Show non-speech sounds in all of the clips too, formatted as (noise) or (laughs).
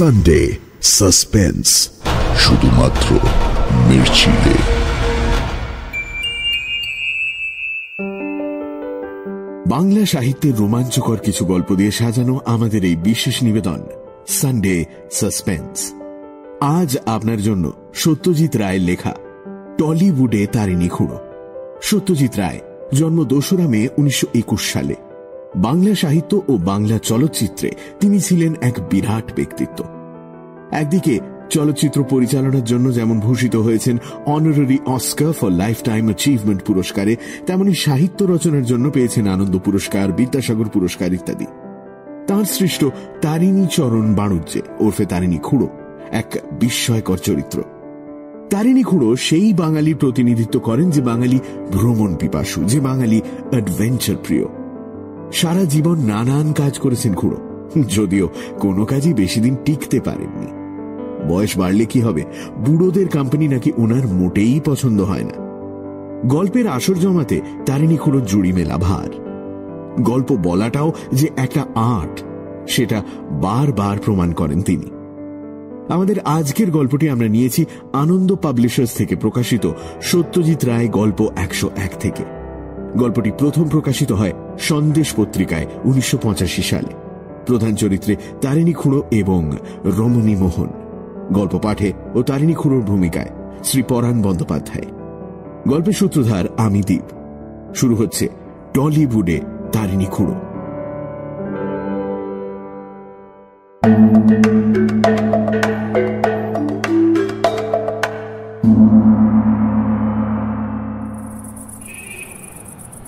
Sunday suspense শুধুমাত্র মির্চিলে। বাংলা সাহিত্যের রোমাঞ্চকর কিছু গল্প দিয়ে সাজানো আমাদের এই বিশেষ নিবেদন সানডে সাসপেন্স আজ আপনার জন্য সত্যজিৎ রায়ের লেখা টলিউডে তারিণী খুঁড়ো। সত্যজিৎ রায় জন্ম দোসরা মে উনিশশো একুশ সালে। বাংলা সাহিত্য ও বাংলা চলচ্চিত্রে তিনি ছিলেন এক বিরাট ব্যক্তিত্ব। একদিকে চলচ্চিত্র পরিচালনার জন্য যেমন ভূষিত হয়েছেন honorary Oscar for lifetime achievement পুরস্কারে, তেমনি সাহিত্য রচনার জন্য পেয়েছেন আনন্দ পুরস্কার, বিদ্যাসাগর পুরস্কার ইত্যাদি। তাঁর সৃষ্ট তারিণী চরণ বাণুজ্যে ওরফে তারিণী খুঁড়ো এক বিস্ময়কর চরিত্র। তারিণী খুঁড়ো সেই বাঙালি প্রতিনিধিত্ব করেন যে বাঙালি ভ্রমণ পিপাসু, যে বাঙালি অ্যাডভেঞ্চার প্রিয়। সারা জীবন নানান কাজ করেছেন খুঁড়ো। যদিও কোনো কাজই বেশি দিন টিকতে পারেননি। বয়স বাড়লে কি হবে? বুড়োদের কোম্পানি নাকি ওনার মোটেই পছন্দ হয় না। গল্পের আসর জমাতে তারিণী খুঁড়ো জুড়ি মেলা ভার। গল্প বলাটাও যে একটা আর্ট, সেটা বারবার প্রমাণ করেন তিনি। আমাদের আজকের গল্পটি আমরা নিয়েছি আনন্দ পাবলিশার্স থেকে প্রকাশিত সত্যজিৎ রায় গল্প একশো এক থেকে। গল্পটি প্রথম প্রকাশিত হয় সন্দেশ পত্রিকায় উনিশশো পঁচাশি সালে। প্রধান চরিত্রে তারিণী খুঁড়ো এবং রমণী মোহন। গল্প পাঠে ও তারিণী খুঁড়োর ভূমিকায় শ্রী পরাণ বন্দ্যোপাধ্যায়। গল্পের সূত্রধার আমি দ্বীপ শুরু হচ্ছে টলিউডে তারিণী খুঁড়ো।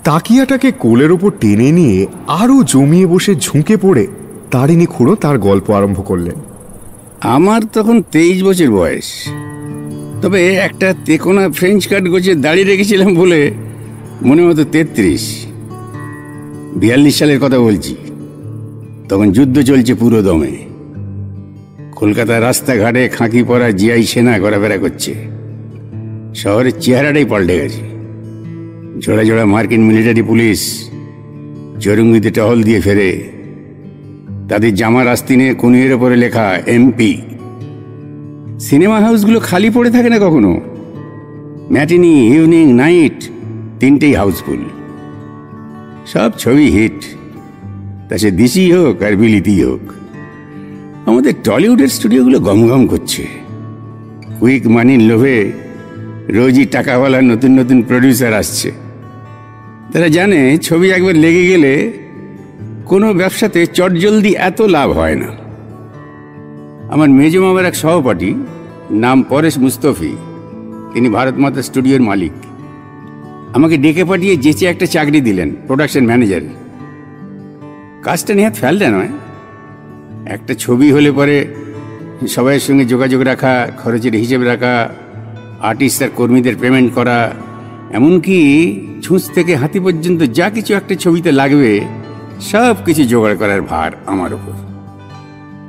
তাকিয়াটাকে কোলের ওপর টেনে নিয়ে আরও জমিয়ে বসে ঝুঁকে পড়ে তারিণী খুঁড়ো তার গল্প আরম্ভ করলেন। আমার তখন তেইশ বছর বয়স। তবে একটা তেকোনা ফ্রেঞ্চ কাট গোছে দাঁড়িয়ে রেখেছিলাম বলে মনে মতো তেত্রিশ। বিয়াল্লিশ সালের কথা বলছি। তখন যুদ্ধ চলছে পুরো দমে। কলকাতার রাস্তাঘাটে খাঁকি পরা জিআই সেনা ঘোরাফেরা করছে। শহরের চেহারাটাই পাল্টে গেছে। জোড়া জোড়া মার্কিন মিলিটারি পুলিশ চরুঙ্গিতে টহল দিয়ে ফেরে। তাদের জামার আস্তিনে কনুয়ের ওপরে লেখা এমপি। সিনেমা হাউসগুলো খালি পড়ে থাকে না কখনো? ম্যাটিনি, ইভিনিং, নাইট, তিনটেই হাউসফুল। সব ছবি হিট। তা সে দিশি হোক আর বিলিতি হোক। আমাদের টলিউডের স্টুডিওগুলো গমগম করছে। কুইক মানির লোভে রোজই টাকাওয়ালা নতুন নতুন প্রডিউসার আসছে। তারা জানে ছবি একবার লেগে গেলে কোনো ব্যবসাতে চটজলদি এত লাভ হয় না। আমার মেজ মামার এক সহপাঠী, নাম পরেশ মুস্তফি, তিনি ভারত মাতা স্টুডিওর মালিক। আমাকে ডেকে পাঠিয়ে যেচে একটা চাকরি দিলেন, প্রোডাকশন ম্যানেজার। কাজটা নেহাত ফেলটা নয়। একটা ছবি হলে পরে সবাইয়ের সঙ্গে যোগাযোগ রাখা, খরচের হিসেব রাখা আর্টিস্ট আর কর্মীদের পেমেন্ট করা, এমনকি ছুঁচ থেকে হাতি পর্যন্ত যা কিছু একটা ছবিতে লাগবে, সব কিছু জোগাড় করার ভার আমার ওপর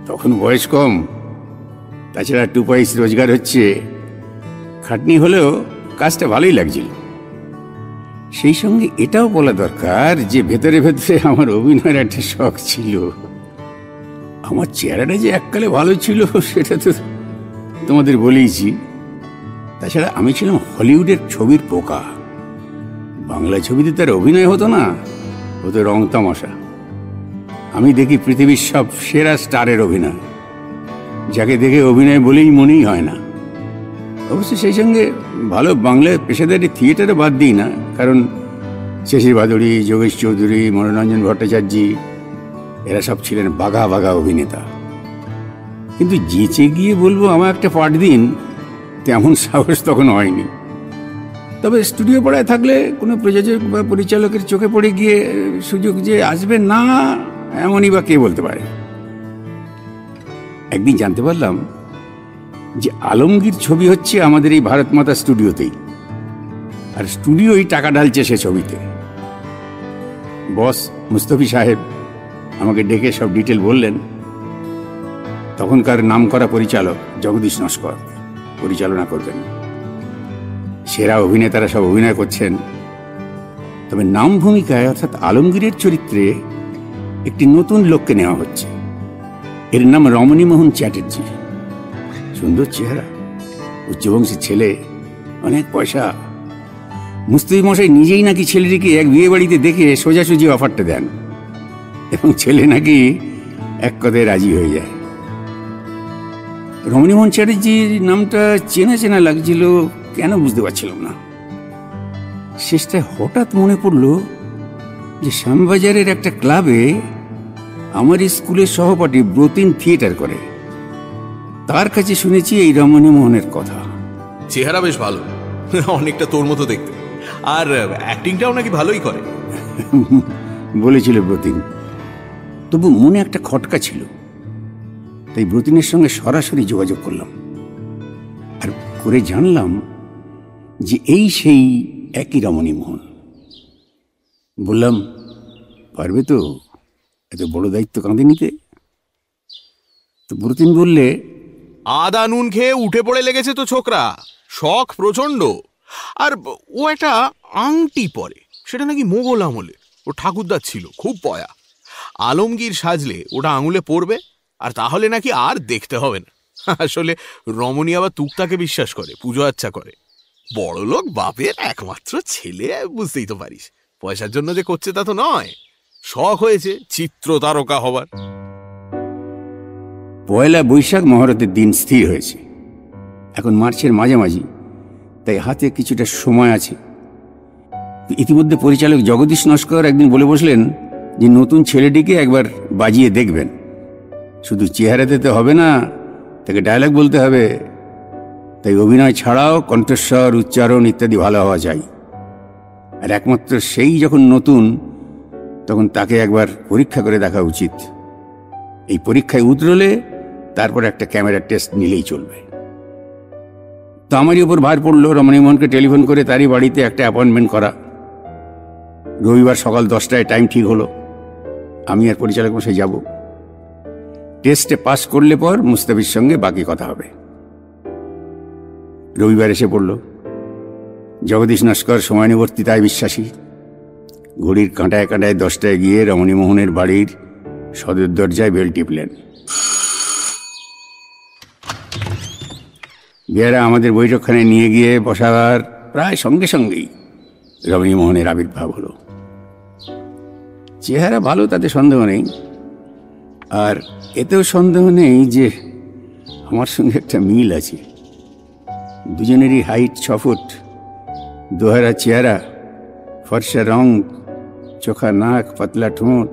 তখন বয়স কম। তাছাড়া টু পয়স রোজগার হচ্ছে। খাটনি হলেও কাজটা ভালোই লাগছিল। সেই সঙ্গে এটাও বলা দরকার যে ভেতরে ভেতরে আমার অভিনয়ের একটা শখ ছিল। আমার চেহারাটা যে এককালে ভালো ছিল, সেটা তো তোমাদের বলেইছি। তাছাড়া আমি ছিলাম হলিউডের ছবির পোকা। বাংলা ছবিতে তার অভিনয় হতো না, হতো রং তামাশা। আমি দেখি পৃথিবীর সব সেরা স্টারের অভিনয়। যাকে দেখে অভিনয় বলেই মনেই হয় না। অবশ্য সেই সঙ্গে ভালো বাংলা পেশাদারি থিয়েটারে বাদ দিই না, কারণ শেষির ভাদুরী, যোগেশ চৌধুরী, মনোরঞ্জন ভট্টাচার্য, এরা সব ছিলেন বাঘা বাঘা অভিনেতা। কিন্তু যেচে গিয়ে বলব আমার একটা পাঠ দিন তেমন সাহস তখন হয়নি। তবে স্টুডিও পড়ায় থাকলে কোনো প্রযোজক বা পরিচালকের চোখে পড়ে গিয়ে সুযোগ যে আসবে না, এমনই বা কে বলতে পারে? একদিন জানতে পারলাম যে আলমগীর ছবি হচ্ছে আমাদের এই ভারত মাতা স্টুডিওতেই। আর স্টুডিওই টাকা ঢালছে সে ছবিতে। বস মুস্তফি সাহেব আমাকে ডেকে সব ডিটেল বললেন। তখনকার নামকরা পরিচালক জগদীশ নস্কর পরিচালনা করবেন। সেরা অভিনেতারা সব অভিনয় করছেন। তবে নাম ভূমিকায় অর্থাৎ আলমগীরের চরিত্রে একটি নতুন লোককে নেওয়া হচ্ছে। এর নাম রমণীমোহন চ্যাটার্জি। সুন্দর চেহারা, উচ্চবংশী ছেলে, অনেক পয়সা। মুস্তাফি মশাই নিজেই নাকি ছেলেটিকে এক বিয়ে বাড়িতে দেখে সোজাসুজি অফারটা দেন এবং ছেলে নাকি এক কথায় রাজি হয়ে যায়। রমণীমোহন চ্যাটার্জির নামটা চেনা চেনা লাগছিল কেন বুঝতে পারছিলাম না। শেষটায় হঠাৎ মনে পড়ল যে শ্যামবাজারের একটা ক্লাবে আমার স্কুলের সহপাঠী ব্রতিন থিয়েটার করে। তার কাছে শুনেছি এই রমণী মোহনের কথা। চেহারা বেশ ভালো। অনেকটা তোর মতো দেখতে। আর অ্যাক্টিংটাও নাকি ভালোই করে। বলেছিল ব্রতিন। তবু মনে একটা খটকা ছিল। তাই ব্রতিনের সঙ্গে সরাসরি যোগাযোগ করলাম। আর করে জানলাম যে এই সেই একই রমণী মোহন বললাম, পারবে তো? এত বড় দায়িত্ব কাঁধে নিতে? তো ব্রতিন বললে, আদা নুন খেয়ে উঠে পড়ে লেগেছে তো ছোকরা, শখ প্রচণ্ড আর ও একটা আংটি পরে, সেটা নাকি মোগল আমলে, ও ঠাকুরদার ছিল, খুব পয়া। আলমগীর সাজলে ওটা আঙুলে পড়বে আর তাহলে নাকি আর দেখতে হবে না। আসলে রমণী আবার তুকতাকে বিশ্বাস করে, পুজো আচ্ছা করে। বড় লোক বাপের একমাত্র ছেলে, বুঝতেই তো পারিস। পয়সার জন্য যে করছে তা তো নয়। শখ হয়েছে চিত্র তারকা হবার। পয়লা বৈশাখ মহরতের দিন স্থির হয়েছে। এখন মার্চের মাঝামাঝি, তাই হাতে কিছুটা সময় আছে। ইতিমধ্যে পরিচালক জগদীশ নস্কর একদিন বলে বসলেন যে নতুন ছেলেটিকে একবার বাজিয়ে দেখবেন। শুধু চেহারাতে তো হবে না, তাকে ডায়লগ বলতে হবে। তাই অভিনয় ছাড়াও কণ্ঠস্বর, উচ্চারণ ইত্যাদি ভালো হওয়া যায়। আর একমাত্র সেই যখন নতুন, তখন তাকে একবার পরীক্ষা করে দেখা উচিত। এই পরীক্ষায় উতরলে তারপর একটা ক্যামেরা টেস্ট নিলেই চলবে। তো আমারই ওপর ভার পড়ল রমণীমোহনকে টেলিফোন করে তারই বাড়িতে একটা অ্যাপয়েন্টমেন্ট করা। রবিবার সকাল দশটায় টাইম ঠিক হলো। আমি আর পরিচালক মশাই যাব। টেস্টে পাস করলে পর মুস্তাফির সঙ্গে বাকি কথা হবে। রবিবার এসে পড়ল। জগদীশ নস্কর সময়ানুবর্তিতায় বিশ্বাসী। ঘড়ির কাঁটায় কাঁটায় দশটায় গিয়ে রমণীমোহনের বাড়ির সদর দরজায় বেল টিপলেন। বিহারা আমাদের বৈঠকখানে নিয়ে গিয়ে বসাবার প্রায় সঙ্গে সঙ্গেই রমণীমোহনের আবির্ভাব হলো। চেহারা ভালো, তাতে সন্দেহ নেই। আর এতেও সন্দেহ নেই যে আমার সঙ্গে একটা মিল আছে। দুজনেরই হাইট ছ ফুট। দোহারা চেহারা, ফর্সা রং, চোখা নাক, পাতলা ঠোঁট।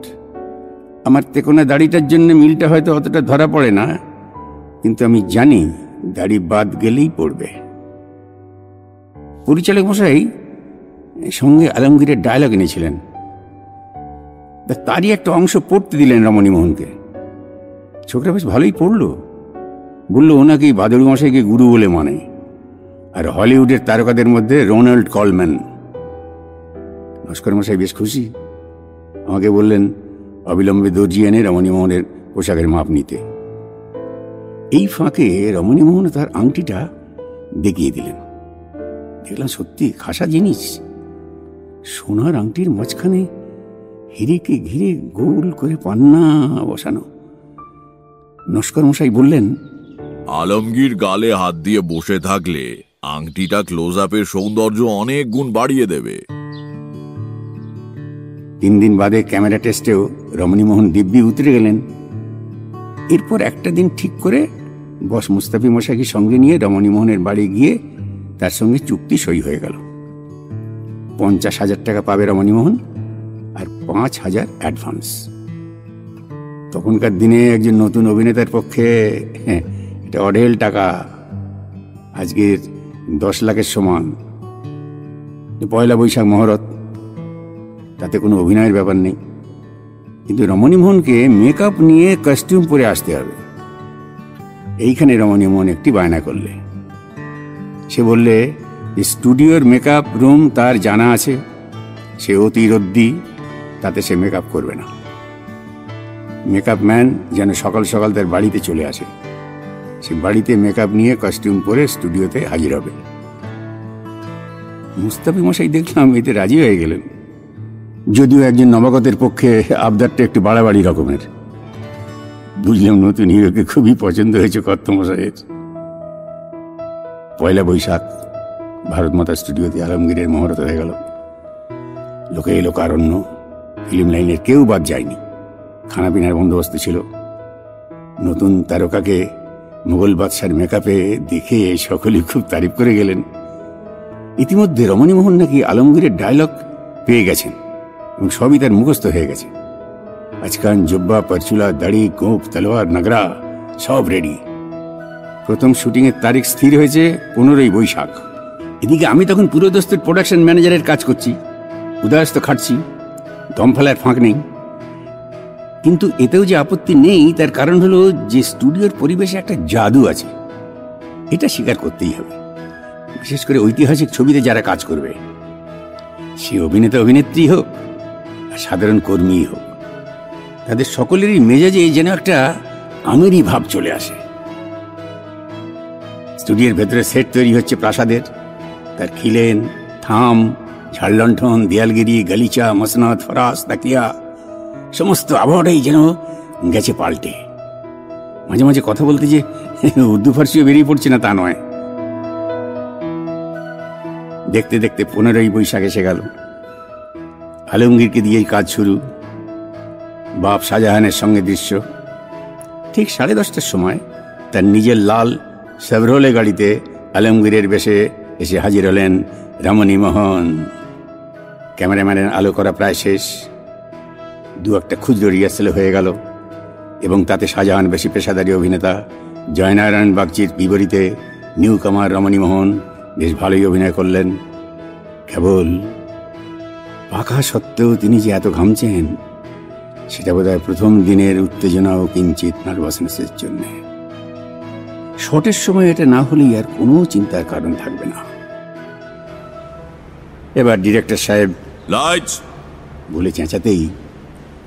আমার তেকোনা দাড়িটার জন্য মিলটা হয়তো অতটা ধরা পড়ে না, কিন্তু আমি জানি দাড়ি বাদ গেলেই পড়বে। পরিচালক মশাই সঙ্গে আলমগীরের ডায়লগ এনেছিলেন। তারই একটা অংশ পড়তে দিলেন রমণীমোহনকে ছোকরা বেশ ভালোই পড়ল। বলল ওনাকে বাদল মশাইকে গুরু বলে মানে। আর হলিউডের তারকাদের মধ্যে রোনাল্ড কলম্যান। নস্কর মশাই বেশ খুশি। আমাকে বললেন, অবিলম্বে দর্জি এনে রমণীমোহনের পোশাকের মাপ নিতে। এই ফাঁকে রমণীমোহন তার আংটিটা দেখিয়ে দিলেন। দেখলাম সত্যি খাসা জিনিস। সোনার আংটির মাঝখানে হিরেকে ঘিরে গোল করে পান্না বসানো। নস্কর মশাই বললেন, আলমগীর গালে হাত দিয়ে বসে থাকলে আংটিটা ক্লোজ আপের সৌন্দর্য অনেক গুণ বাড়িয়ে দেবে। তিন দিন বাদে ক্যামেরা টেস্টেও রমণীমোহন দিব্যি উতরে গেলেন। এরপর একটা দিন ঠিক করে বস মুস্তাফি মশাইকে সঙ্গে নিয়ে রমণীমোহনের বাড়ি গিয়ে তার সঙ্গে চুক্তি সই হয়ে গেল। পঞ্চাশ হাজার টাকা পাবে রমণীমোহন আর পাঁচ হাজার অ্যাডভান্স তখনকার দিনে একজন নতুন অভিনেতার পক্ষে হ্যাঁ, এটা অঢেল টাকা। আজকের দশ লাখের সমান। পয়লা বৈশাখ মহরত, তাতে কোনো অভিনয়ের ব্যাপার নেই। কিন্তু রমণীমোহনকে মেকআপ নিয়ে কস্টিউম পরে আসতে হবে। এইখানে রমণীমোহন একটি বায়না করলে। সে বললে স্টুডিওর মেকআপ রুম তার জানা আছে। সে অতি রদ্দি, তাতে সে মেকআপ করবে না। মেকআপ ম্যান যেন সকাল সকাল তার বাড়িতে চলে আসে। সে বাড়িতে মেকআপ নিয়ে কস্টিউম পরে স্টুডিওতে হাজির হবে। মুস্তাফি মশাই দেখলাম এতে রাজি হয়ে গেলেন। যদিও একজন নবাগতের পক্ষে আবদারটা একটু বাড়াবাড়ি রকমের। বুঝলাম নতুন হিরোকে খুবই পছন্দ হয়েছে কর্তমশাইয়ের পয়লা বৈশাখ, ভারত মাতা স্টুডিওতে আলমগীরের মহরত হয়ে গেল। লোকে এলো কারণ্য, ফিল্ম লাইনের কেউ বাদ যায়নি। খানাপিনার বন্দোবস্ত ছিল। নতুন তারকাকে মোগল বাদশার মেকআপে দেখে সকলেই খুব তারিফ করে গেলেন। ইতিমধ্যে রমণীমোহন নাকি আলমগীরের ডায়লগ পেয়ে গেছেন এবং সবই তার মুখস্থ হয়ে গেছে। আজকান, জব্বা, পারচুলা, দাড়ি গোপ তলোয়ার, নাগরা, সব রেডি প্রথম শুটিংয়ের তারিখ স্থির হয়েছে পনেরোই বৈশাখ। এদিকে আমি তখন পুরোদস্তের প্রোডাকশন ম্যানেজারের কাজ করছি। উদয়স্ত খাটছি দম ফেলার ফাঁক নেই। কিন্তু এতেও যে আপত্তি নেই, তার কারণ হলো যে স্টুডিওর পরিবেশে একটা জাদু আছে। এটা স্বীকার করতেই হবে। বিশেষ করে ঐতিহাসিক ছবিতে যারা কাজ করবে। সে অভিনেতা, অভিনেত্রী হোক, আর সাধারণ কর্মীই হোক, তাদের সকলেরই মেজাজে যেন একটা আমেরই ভাব চলে আসে। স্টুডিওর ভেতরে সেট তৈরি হচ্ছে প্রাসাদের। তার খিলেন, থাম, ঝাড়লণ্ঠন, দেয়ালগিরি, গালিচা, মসনাদ, ফরাস, তাকিয়া সমস্ত আবহাওয়াটাই যেন গেছে পাল্টে। মাঝে মাঝে কথা বলতে যে উর্দু ফার্সিও বেরিয়ে পড়ছে না তা নয়। দেখতে দেখতে পনেরোই বৈশাখ এসে গেল। আলমগীরকে দিয়েই কাজ শুরু। বাপ শাহজাহানের সঙ্গে দৃশ্য। ঠিক সাড়ে দশটার সময় তার নিজের লাল সেভরোলে গাড়িতে আলমগীরের বেশে এসে হাজির হলেন রমণী মোহন। ক্যামেরাম্যানের আলো করা প্রায় শেষ। দু একটা ক্ষুদ্র রিহার্সেল হয়ে গেল। এবং তাতে শাহজাহান বেশি পেশাদারী অভিনেতা জয়নারায়ণ বাগচির বিপরীতে নিউ কামার রমণী মোহন বেশ ভালোই অভিনয় করলেন। কেবল পাখা সত্ত্বেও তিনি যে এত ঘামছেন সেটা বোধহয় প্রথম দিনের উত্তেজনা ও কিঞ্চিত নার্ভাসনেসের জন্য। শটের সময় এটা না হলেই আর কোনো চিন্তার কারণ থাকবে না। এবার ডিরেক্টর সাহেব লাইটস বলে চেঁচাতেই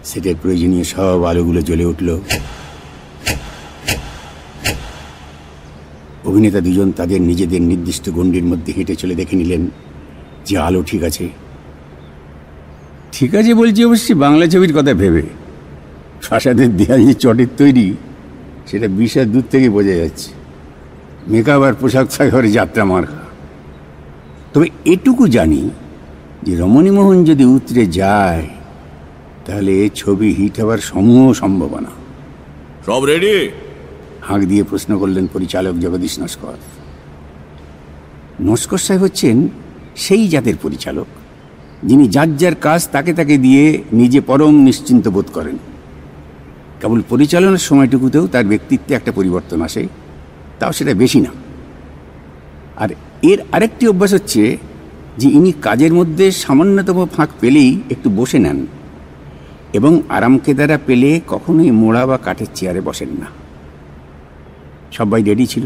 সেটের প্রয়োজনীয় সব আলোগুলো জ্বলে উঠল। অভিনেতা দুজন তাদের নিজেদের নির্দিষ্ট গণ্ডির মধ্যে হেঁটে চলে দেখে নিলেন যে আলো ঠিক আছে। ঠিক আছে বলছি অবশ্যই, বাংলা ছবির কথা ভেবে। প্রাসাদের দেয়াল যে চটের তৈরি, সেটা বিশাল দূর থেকে বোঝা যাচ্ছে। মেকআপ আর পোশাক সাগরে যাত্রা মার্কা। তবে এটুকু জানি যে রমণীমোহন যদি উতরে যায় তাহলে এ ছবি হিট হওয়ার সমূহ সম্ভাবনা। সব রেডি হাঁক দিয়ে প্রশ্ন করলেন পরিচালক জগদীশ নস্কর। নস্কর সাহেব হচ্ছেন সেই জাতের পরিচালক যিনি যার যার কাজ তাকে তাকে দিয়ে নিজে পরম নিশ্চিন্ত বোধ করেন। কেবল পরিচালনার সময়টুকুতেও তার ব্যক্তিত্বে একটা পরিবর্তন আসে তাও সেটা বেশি না। আর এর আরেকটি অভ্যাস হচ্ছে যে ইনি কাজের মধ্যে সামান্যতম ফাঁক পেলেই একটু বসে নেন। এবং আরামকেদারা পেলে কখনোই মোড়া বা কাঠের চেয়ারে বসেন না। সবাই রেডি ছিল।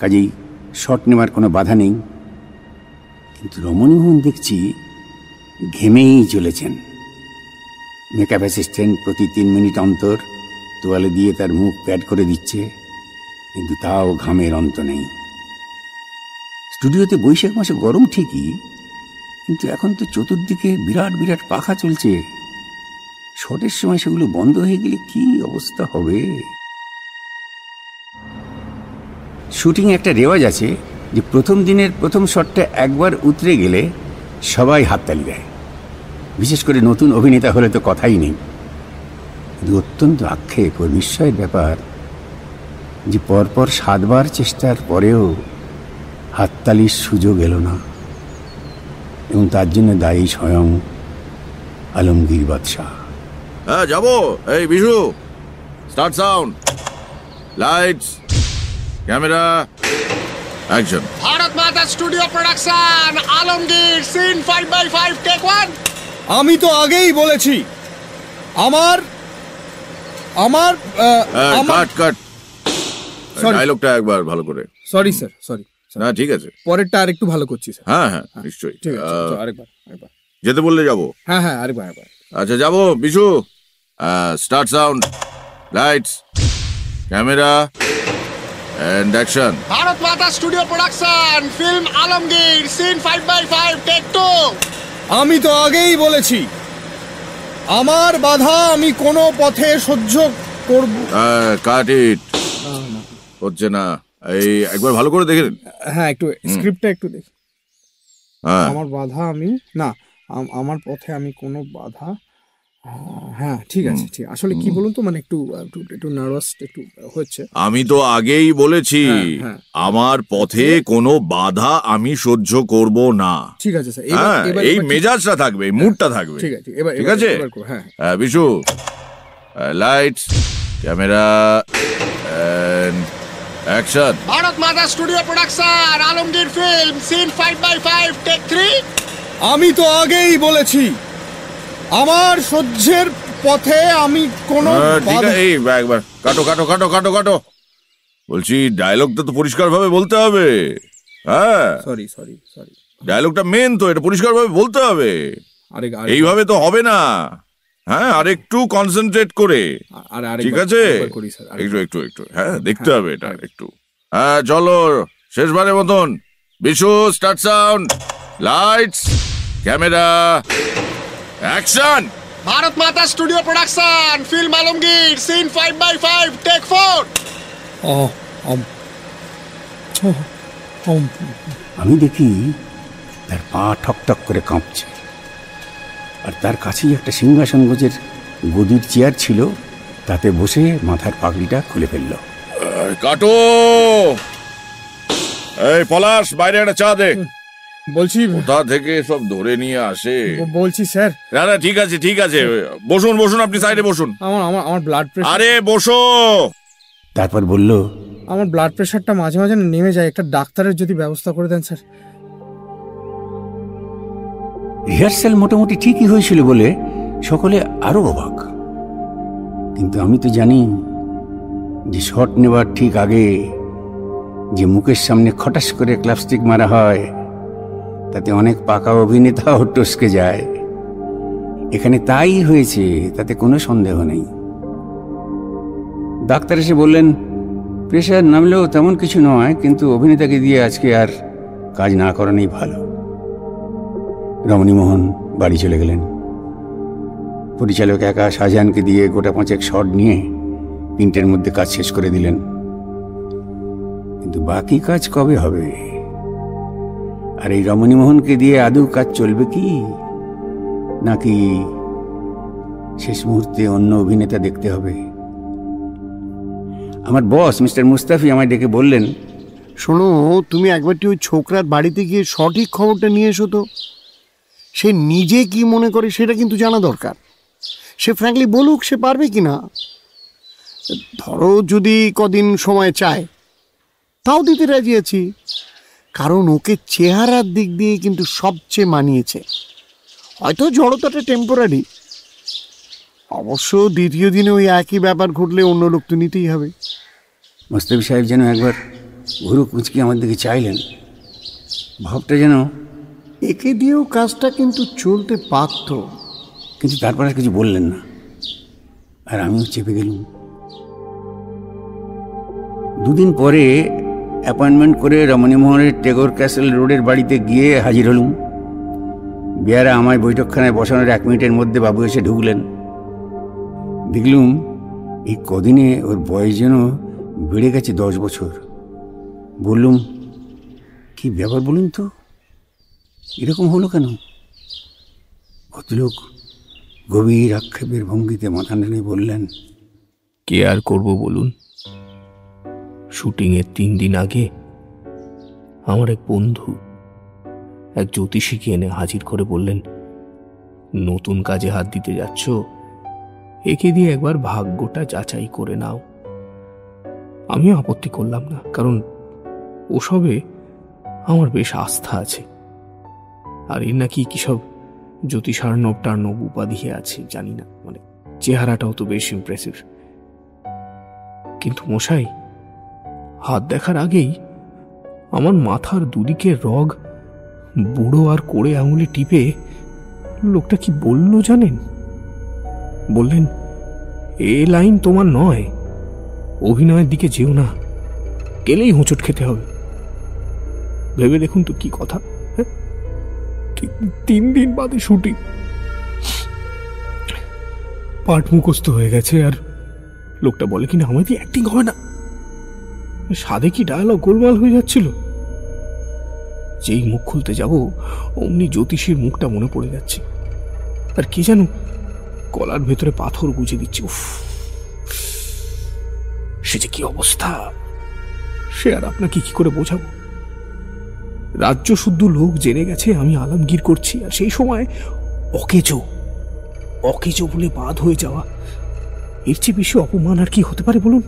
কাজেই শট নেওয়ার কোনো বাধা নেই। কিন্তু রমণীমোহন দেখছি ঘেমেই চলেছেন মেকআপ অ্যাসিস্ট্যান্ট প্রতি তিন মিনিট অন্তর তোয়ালে দিয়ে তার মুখ প্যাড করে দিচ্ছে, কিন্তু তাও ঘামের অন্ত নেই। স্টুডিওতে বৈশাখ মাসে গরম ঠিকই, কিন্তু এখন তো চতুর্দিকে বিরাট বিরাট পাখা চলছে। শটের সময় সেগুলো বন্ধ হয়ে গেলে কি অবস্থা হবে? শুটিং একটা রেওয়াজ আছে যে প্রথম দিনের প্রথম শটটা একবার উতরে গেলে সবাই হাততালি দেয়। বিশেষ করে নতুন অভিনেতা হলে তো কথাই নেই। কিন্তু অত্যন্ত আক্ষেপ ও নিশ্চয়ের ব্যাপার যে পরপর সাতবার চেষ্টার পরেও হাততালির সুযোগ এলো না। এবং তার জন্য দায়ী স্বয়ং আলমগীর বাদশাহ। হ্যাঁ যাব। এই Bishu start sound lights camera action Bharat Mata studio production Alamgir scene five by five take one আমি তো আগেই বলেছি আমার আমার কাট কাট Sorry. ডায়লগটা একবার ভালো করে। সরি স্যার সরি না ঠিক আছে। পরেরটা আরেকটু ভালো করছি স্যার হ্যাঁ হ্যাঁ নিশ্চয়ই। ঠিক আছে আরেকবার আরেকবার। যেতে বললে যাব। হ্যাঁ হ্যাঁ আরেকবার আরেকবার। আচ্ছা যাব Bishu. Start sound lights camera and action Bharat Mata studio production film Alamgir scene five by five take two আমি তো আগেই বলেছি আমার বাধা আমি কোনো পথে সহ্য করব কাট ইট হচ্ছে না। এই একবার ভালো করে দেখে হ্যাঁ একটু স্ক্রিপ্টটা একটু দেখি। হ্যাঁ। আমার বাধা আমি না আম- আমার পথে আমি কোনো বাধা হ্যাঁ ঠিক আছে ঠিক। আসলে কি বলুন তো? মানে একটু একটু নার্ভাস একটু হচ্ছে। আমি তো আগেই বলেছি হ্যাঁ, হ্যাঁ। আমার পথে কোনো বাধা আমি সহ্য করব না। ঠিক আছে স্যার। হ্যাঁ এই মেজাজটা থাকবে মুডটা থাকবে। ঠিক আছে এবার ঠিক আছে? হ্যাঁ। হ্যাঁ Bishu. Lights camera action Bharat Mata studio production Alamgir film scene five by five take three আমি তো আগেই বলেছি আমার সহ্যের পথে আমি কোনো ঠিক আছে এই একবার কাটো কাটো কাটো কাটো কাটো। বলছি ডায়লগটা তো পরিষ্কার ভাবে বলতে হবে। হ্যাঁ। সরি সরি সরি ডায়লগটা মেন তো এটা পরিষ্কার ভাবে বলতে হবে। এইভাবে তো হবে না। হ্যাঁ আর একটু কনসেন্ট্রেট করে। ঠিক আছে? একটু একটু একটু। হ্যাঁ দেখতে হবে এটা একটু। হ্যাঁ চলো শেষবারের মতন। Bishu start sound lights camera action Bharat Mata studio production film Alamgir scene five by five take four ও আম দেখি তার পা ঠক ঠক করে কাঁপছে। আর তার কাছেই একটা সিংহাসন গোছের গদির চেয়ার ছিল তাতে বসে মাথার পাগড়িটা খুলে ফেলল। কাটো! এই পলাশ বাইরে একটা চা দে। বলছি কোথা থেকে সব ধরে নিয়ে আসে? বলছি স্যার। না না ঠিক আছে ঠিক আছে। বসুন বসুন আপনি সাইডে বসুন। আমার আমার আমার ব্লাড প্রেশার আরে বসো! তারপর বলল আমার ব্লাড প্রেশারটা মাঝে মাঝে নেমে যায়। একটা ডাক্তারের যদি ব্যবস্থা করে দেন স্যার। রিহার্সাল মোটামুটি ঠিকই হয়েছিল বলে সকলে আরও অবাক। কিন্তু আমি তো জানি যে শট নেবার ঠিক আগে যে মুখের সামনে খটাস করে ক্লাপস্টিক মারা হয় তাতে অনেক পাকা অভিনেতাও (laughs) টসকে যায়। এখানে তাই হয়েছে, তাতে কোনো সন্দেহ নেই। ডাক্তার এসে বললেন প্রেশার নামলেও তেমন কিছু নয়, কিন্তু অভিনেতাকে দিয়ে আজকে আর কাজ না করানোই ভালো। রমণীমোহন বাড়ি চলে গেলেন। পরিচালক একা শাহজাহানকে দিয়ে গোটা পাঁচেক শট নিয়ে তিনটের মধ্যে কাজ শেষ করে দিলেন। কিন্তু বাকি কাজ কবে হবে? আর এই রমণীমোহনকে দিয়ে আদৌ কাজ চলবে কি? নাকি শেষ মুহূর্তে অন্য অভিনেতা দেখতে হবে? আমার বস, মিস্টার মুস্তাফি, আমায় ডেকে বললেন, শোনো, তুমি একবারটি ওই ছোকরার বাড়িতে গিয়ে সঠিক খবরটা নিয়ে এসো তো। সে নিজে কি মনে করে সেটা কিন্তু জানা দরকার। সে ফ্র্যাঙ্কলি বলুক সে পারবে কি না। ধরো যদি কদিন সময় চায়, তাও দিতে রাজি আছি। কারণ ওকে চেহারার দিক দিয়ে কিন্তু সবচেয়ে মানিয়েছে। হয়তো জড়তাটা টেম্পোরারি অবশ্য দ্বিতীয় দিনে ওই একই ব্যাপার ঘটলে অন্য লোক তো নিতেই হবে। মুস্তাফি সাহেব যেন একবার ঘুরু কুচকি আমার দিকে চাইলেন। ভাবটা যেন একে দিয়েও কাজটা কিন্তু চলতে পারত। কিন্তু তারপর আর কিছু বললেন না। আর আমিও চেপে গেলুম। দুদিন পরে অ্যাপয়েন্টমেন্ট করে রমণীমোহনের টেগর ক্যাসেল রোডের বাড়িতে গিয়ে হাজির হলুম। বিয়ারা আমায় বৈঠকখানায় বসানোর এক মিনিটের মধ্যে বাবু এসে ঢুকলেন। দেখলুম, এই কদিনে ওর বয়স যেন বেড়ে গেছে দশ বছর। বললুম, কি ব্যাপার বলুন তো? এরকম হলো কেন? ভদ্রলোক গভীর আক্ষেপের ভঙ্গিতে মাথা নেড়ে বললেন, কে আর করব বলুন? শুটিংয়ের তিন দিন আগে আমার এক বন্ধু, এক জ্যোতিষীকে এনে হাজির করে বললেন, নতুন কাজে হাত দিতে যাচ্ছ, একে দিয়ে একবার ভাগ্যটা যাচাই করে নাও। আমিও আপত্তি করলাম না, কারণ ওসবে আমার বেশ আস্থা আছে। আর এর নাকি কি সব জ্যোতিষার্ণব টার্ণব উপাধি আছে জানি না মানে চেহারাটাও তো বেশ ইমপ্রেসিভ কিন্তু মশাই হাত দেখার আগেই আমার মাথার দুদিকে রগ, বুড়ো আর কোড়ে আঙুলে টিপে লোকটা কি বলল জানেন? বললেন, এ লাইন তোমার নয়, অভিনয়ের দিকে যেও না, গেলেই হোঁচট খেতে হবে। ভেবে দেখুন তো কি কথা হ্যাঁ? তিন দিন বাদে শুটিং পাট মুখস্থ হয়ে গেছে আর লোকটা বলে কিনা আমার দিয়ে অ্যাক্টিং হবে না সাদে কি ডায়ালগ গোলমাল হয়ে যাচ্ছিল? যেই মুখ খুলতে যাব, অমনি জ্যোতিষীর মুখটা মনে পড়ে যাচ্ছে। আর কি জানো গলার ভেতরে পাথর গুজে দিচ্ছে। উফ! সে যে কি অবস্থা? সে আর আপনাকে কি করে বোঝাবো? রাজ্য শুদ্ধ লোক জেনে গেছে আমি আলমগীর করছি, আর সেই সময় অকেজো অকেজো বলে বাদ হয়ে যাওয়া। এর চেয়ে বেশি অপমান আর কি হতে পারে বলুন?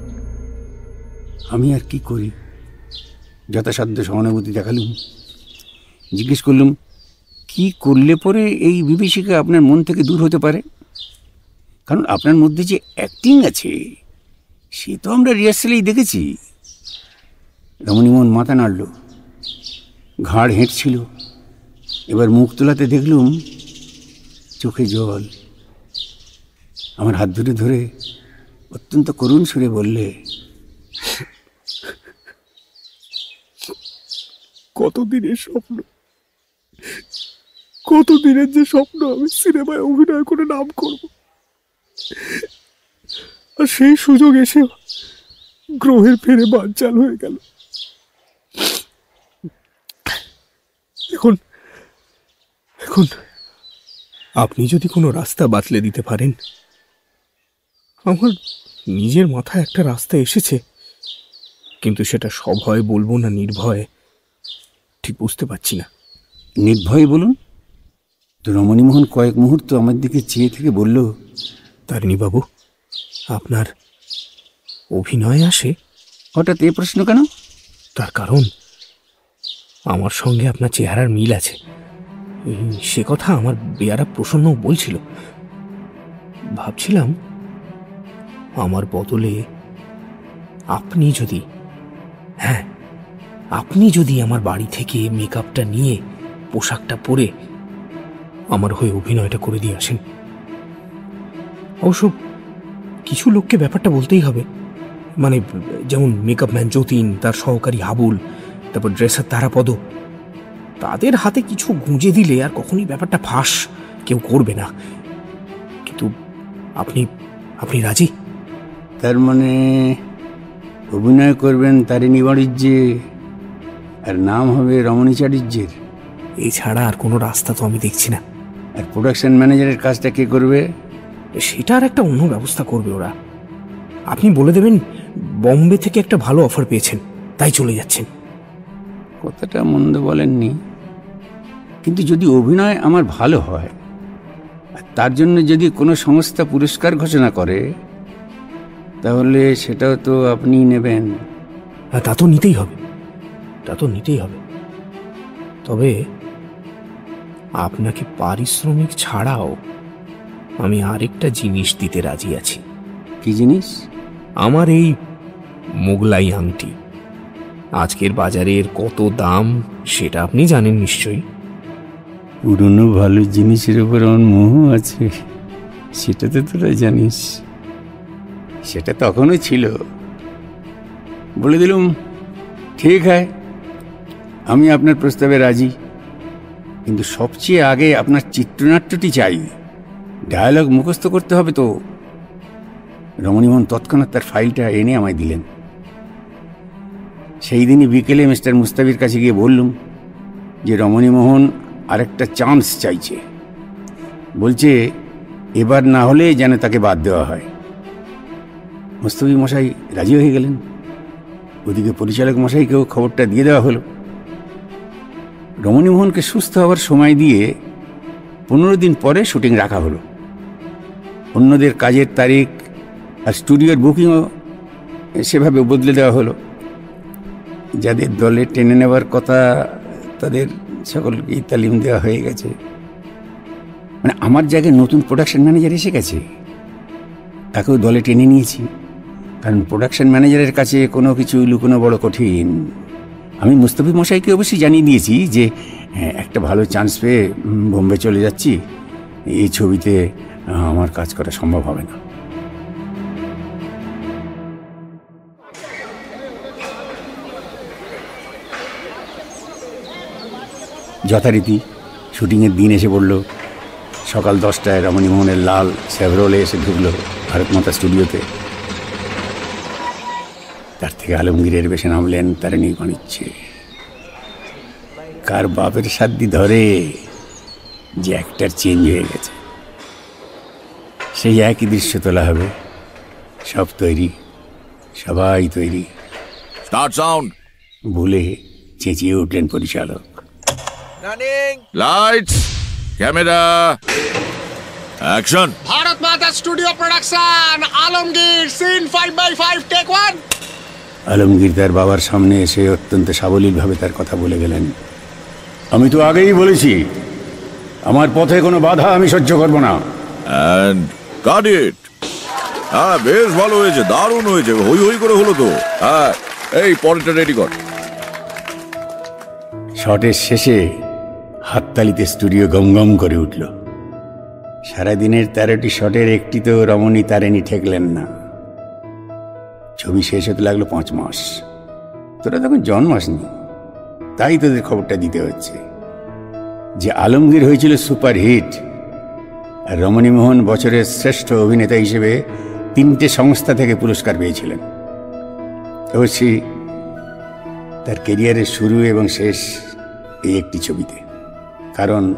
আমি আর কি করি? যথাসাধ্য সহানুভূতি দেখালুম। জিজ্ঞেস করলুম, কি করলে পরে এই বিভীষিকা আপনার মন থেকে দূর হতে পারে? কারণ আপনার মধ্যে যে অ্যাক্টিং আছে, সে তো আমরা রিহার্সালেই দেখেছি। রমণীমোহন মাথা নাড়ল। ঘাড় হেঁটছিল। এবার মুখ তোলাতে দেখলুম, চোখে জল। আমার হাত ধরে ধরে অত্যন্ত করুণ সুরে বললে কতদিনের স্বপ্ন? কতদিনের যে স্বপ্ন আমি সিনেমায় অভিনয় করে নাম করব? আর সেই সুযোগ এসে গ্রহের ফেরে বানচাল হয়ে গেল। এখন এখন আপনি যদি কোনো রাস্তা বাতলে দিতে পারেন, আমার নিজের মাথায় একটা রাস্তা এসেছে, কিন্তু সেটা সভয় বলব না, নির্ভয়। ঠিক বুঝতে পারছি না। নির্ভয়ে বলুন তো রমণীমোহন কয়েক মুহূর্ত আমার দিকে চেয়ে থেকে বলল তারিণী বাবু আপনার অভিনয় আসে? হঠাৎ এ প্রশ্ন কেন? তার কারণ আমার সঙ্গে আপনার চেহারার মিল আছে। সে কথা আমার বেয়ারা প্রসন্ন বলছিল। ভাবছিলাম আমার বদলে আপনি যদি হ্যাঁ আপনি যদি আমার বাড়ি থেকে মেকআপটা নিয়ে পোশাকটা পরে আমার হয়ে অভিনয়টা করে দিয়ে আসেন, অবশ্য কিছু লোককে ব্যাপারটা বলতেই হবে। মানে যেমন মেকআপ ম্যান যতীন, তার সহকারী হাবুল, তারপর ড্রেসার তারাপদ, তাদের হাতে কিছু গুঁজে দিলে আর কখনই ব্যাপারটা ফাঁস কেউ করবে না। কিন্তু আপনি আপনি রাজি? তার মানে অভিনয় করবেন তারিণী বাণিজ্যে আর নাম হবে রমণী চাটুর্যের এছাড়া আর কোনো রাস্তা তো আমি দেখছি না। আর প্রোডাকশন ম্যানেজারের কাজটা কে করবে? সেটা আর একটা অন্য ব্যবস্থা করবে ওরা। আপনি বলে দেবেন বম্বে থেকে একটা ভালো অফার পেয়েছেন তাই চলে যাচ্ছেন। কথাটা মন্দ বলেননি। কিন্তু যদি অভিনয় আমার ভালো হয় আর তার জন্য যদি কোনো সংস্থা পুরস্কার ঘোষণা করে তাহলে সেটাও তো আপনি নেবেন। হ্যাঁ তা তো নিতেই হবে। তা তো নিতেই হবে। তবে আপনাকে পারিশ্রমিক ছাড়াও আমি আরেকটা জিনিস দিতে রাজি আছি। কি জিনিস? আমার এই মোগলাই আংটি। আজকের বাজারের কত দাম সেটা আপনি জানেন নিশ্চয়ই। পুরনো ভালো জিনিসের উপর আমার মোহ আছে সেটা তো তোরা জানিস। সেটা তখনও ছিল। বলে দিলুম ঠিক হয় আমি আপনার প্রস্তাবে রাজি। কিন্তু সবচেয়ে আগে আপনার চিত্রনাট্যটি চাই। ডায়ালগ মুখস্থ করতে হবে তো। রমণীমোহন তৎক্ষণাৎ তার ফাইলটা এনে আমায় দিলেন। সেই দিনই বিকেলে মিস্টার মুস্তাবির কাছে গিয়ে বললুম যে রমণীমোহন আরেকটা চান্স চাইছে। বলছে, এবার না হলে যেন তাকে বাদ দেওয়া হয়। মুস্তফি মশাই রাজি হয়ে গেলেন। ওদিকে পরিচালক মশাইকেও খবরটা দিয়ে দেওয়া হলো। রমণীমোহনকে সুস্থ হওয়ার সময় দিয়ে পনেরো দিন পরে শুটিং রাখা হলো। অন্যদের কাজের তারিখ আর স্টুডিওর বুকিংও সেভাবে বদলে দেওয়া হলো। যাদের দলে টেনে নেওয়ার কথা, তাদের সকলকেই তালিম দেওয়া হয়ে গেছে। মানে আমার জায়গায় নতুন প্রোডাকশন ম্যানেজার এসে গেছে। তাকেও দলে টেনে নিয়েছি। কারণ প্রোডাকশন ম্যানেজারের কাছে কোনো কিছু লুকোনো বড় কঠিন। আমি মুস্তফি মশাইকে অবশ্যই জানিয়ে দিয়েছি যে হ্যাঁ, একটা ভালো চান্স পেয়ে বোম্বে চলে যাচ্ছি। এই ছবিতে আমার কাজ করা সম্ভব হবে না। যথারীতি শুটিংয়ের দিন এসে পড়ল। সকাল দশটায় রমণীমোহনের লাল সেভরোলে এসে ঢুকলো ভারত মাতা স্টুডিওতে। তার থেকে আলমগীরের বেশে নামলেন তারিণী বাণিজ্যে। কার বাপের সাধ্যি ধরে যে একটার চেঞ্জ হয়ে গেছে। সেই একই দৃশ্য তোলা হবে। সব তৈরি সবাই তৈরি। স্টার্ট সাউন্ড ভুলে চেঁচিয়ে উঠলেন পরিচালক। Lights camera action Bharat Mata studio production Alamgir scene five by five take one! Alamgir তার বাবার সামনে এসে অত্যন্ত সাবলীলভাবে তার কথা বলে গেলেন। আমি তো আগেই বলেছি আমার পথে কোনো বাধা আমি সহ্য করব না। হ্যাঁ বেশ ভালো হয়েছে দারুণ হয়েছে হই হই করে হলো তো। হ্যাঁ এই পরেরটা রেডি কর। শটের শেষে হাততালিতে স্টুডিও গমগম করে উঠল। সারাদিনের তেরোটি শটের একটি তো রমণী তারেনি ঠেকলেন না। ছবি শেষ হতে লাগল পাঁচ মাস। তোরা তখন জন্মাসনি। তাই তোদের খবরটা দিতে হচ্ছে। যে আলমগীর হয়েছিল সুপার হিট আর রমণী মোহন বছরের শ্রেষ্ঠ অভিনেতা হিসেবে তিনটে সংস্থা থেকে পুরস্কার পেয়েছিলেন। অবশ্যই তার কেরিয়ারের শুরু এবং শেষ এই একটি ছবিতে। কারণ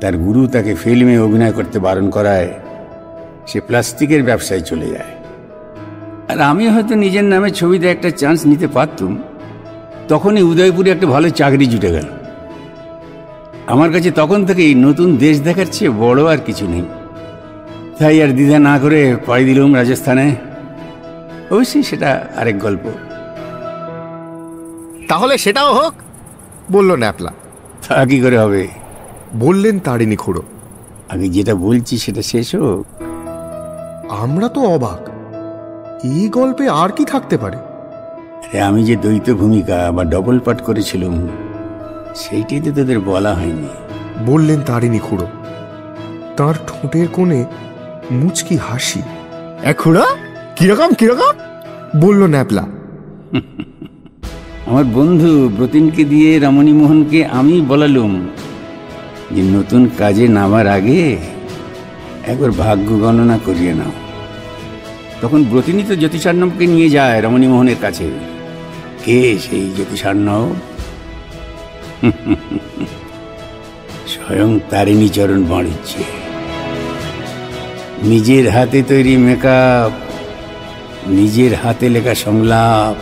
তার গুরু তাকে ফিল্মে অভিনয় করতে বারণ করায় সে প্লাস্টিকের ব্যবসায় চলে যায়। আর আমি হয়তো নিজের নামে ছবিতে একটা চান্স নিতে পারতুম। তখনই উদয়পুরে একটা ভালো চাকরি জুটে গেল। আমার কাছে তখন থেকেই নতুন দেশ দেখার চেয়ে বড় আর কিছু নেই। তাই আর দ্বিধা না করে পাড়ি দিলুম রাজস্থানে। অবশ্যই সেটা আরেক গল্প। তাহলে সেটাও হোক বলল ন্যাপলা। তা কি করে হবে? বললেন তারিণী খুড়ো। আমি যেটা বলছি সেটা শেষ হোক। আমরা তো অবাক। এই গল্পে আর কি থাকতে পারে? আরে আমি যে দ্বৈত ভূমিকা বা ডবল পার্ট করেছিলাম সেইটাই তো তোদের বলা হয়নি। বললেন তারিণী খুড়ো। তার ঠোঁটের কোণে মুচকি হাসি। এক খুড়ো কীরকম কীরকম? বলল ন্যাপলা। আমার বন্ধু ব্রতিনকে দিয়ে রমণী মোহনকে আমি বলালুম যে নতুন কাজে নামার আগে একবার ভাগ্য গণনা করিয়ে নাও। তখন ব্রতিনী তো জ্যোতিষার্ণবকে নিয়ে যায় রমণী মোহনের কাছে। কে সেই জ্যোতিষার্ণব (laughs) স্বয়ং তারিণী চরণ বাড়িচ্ছে নিজের হাতে তৈরি মেকআপ, নিজের হাতে লেখা সংলাপ।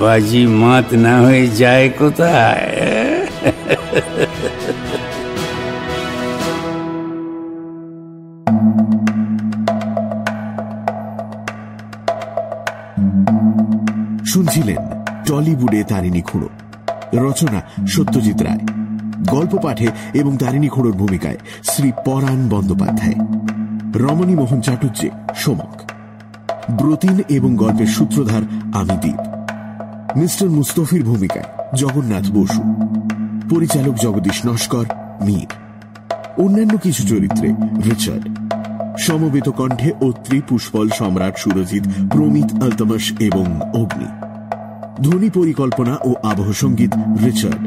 বাজি মাত না হয়ে যায় কোথায়? (laughs) টলিউডে তারিণী খুঁড়ো। রচনা সত্যজিৎ রায়। গল্প পাঠে এবং তারিণী খুঁড়োর ভূমিকায় শ্রী পরাণ বন্দ্যোপাধ্যায়। রমণী মোহন চাটুর্যে সোমক। ব্রতিন এবং গল্পের সূত্রধার আমি দ্বীপ মিস্টার মুস্তফির ভূমিকায় জগন্নাথ বসু। পরিচালক জগদীশ নস্কর, মীর। অন্যান্য কিছু চরিত্রে রিচার্ড। সমবেত কণ্ঠে ও ত্রিপুষ্পল সম্রাট সুরজিৎ, প্রমিত আলতমস এবং অগ্নি। ধ্বনি পরিকল্পনা ও আবহ সংগীত রিচার্ড।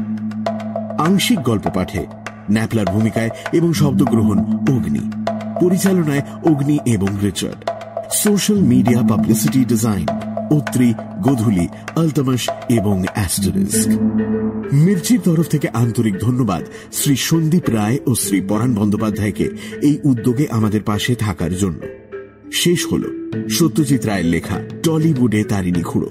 আংশিক গল্প পাঠে ন্যাপলার ভূমিকায় এবং শব্দগ্রহণ অগ্নি, পরিচালনায় অগ্নি এবং Richard. Social media publicity design Atri Godhuli, Altamas এবং অ্যাস্টারিস্ক। মির্চির তরফ থেকে আন্তরিক ধন্যবাদ শ্রী সন্দীপ রায় ও শ্রী পরাণ বন্দ্যোপাধ্যায়কে এই উদ্যোগে আমাদের পাশে থাকার জন্য। শেষ হল সত্যজিৎ রায়ের লেখা টলিউডে তারিণী খুঁড়ো।